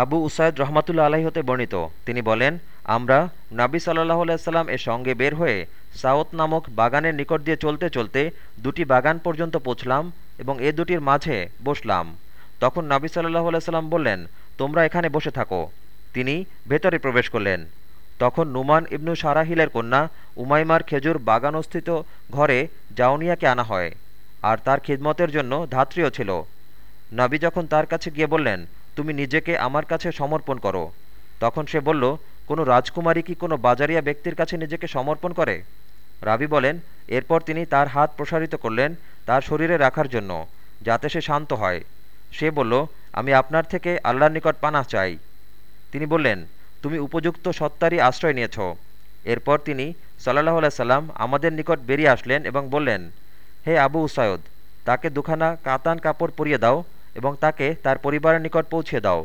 Abu Usaid রহমাতুল্লা আলাহি হতে বর্ণিত। তিনি বলেন, আমরা নাবি সাল্লাহ আলাইসাল্লাম এর সঙ্গে বের হয়ে সাউথ নামক বাগানের নিকট দিয়ে চলতে চলতে দুটি বাগান পর্যন্ত পৌঁছলাম এবং এ দুটির মাঝে বসলাম। তখন নাবি সাল্লাহ আলাইসাল্লাম বললেন, তোমরা এখানে বসে থাকো। তিনি ভেতরে প্রবেশ করলেন। তখন নুমান ইবনু সারাহিলের কন্যা উমাইমার খেজুর বাগানস্থিত ঘরে জাউনিয়াকে আনা হয়, আর তার খিদমতের জন্য ধাত্রীও ছিল। নাবি যখন তার কাছে গিয়ে বললেন তুমি নিজেকে আমার কাছে সমর্পণ করো। তখন সে বলল, কোনো রাজকুমারী কি কোনো বাজারিয়া ব্যক্তির কাছে নিজেকে সমর্পণ করে? রাবি বলেন, এরপর তিনি তার হাত প্রসারিত করলেন তার শরীরে রাখার জন্য, যাতে সে শান্ত হয়। সে বলল, আমি আপনার থেকে আল্লাহর নিকট পানা চাই। তিনি বললেন, তুমি উপযুক্ত সত্তারই আশ্রয় নিয়েছ। এরপর তিনি সাল্লাহ সাল্লাম আমাদের নিকট বেরিয়ে আসলেন এবং বললেন, হে আবু উসায়দ, তাকে দুখানা কাতান কাপড় পরিয়ে দাও এবং তাকে তার পরিবারের নিকট পৌঁছে দাও।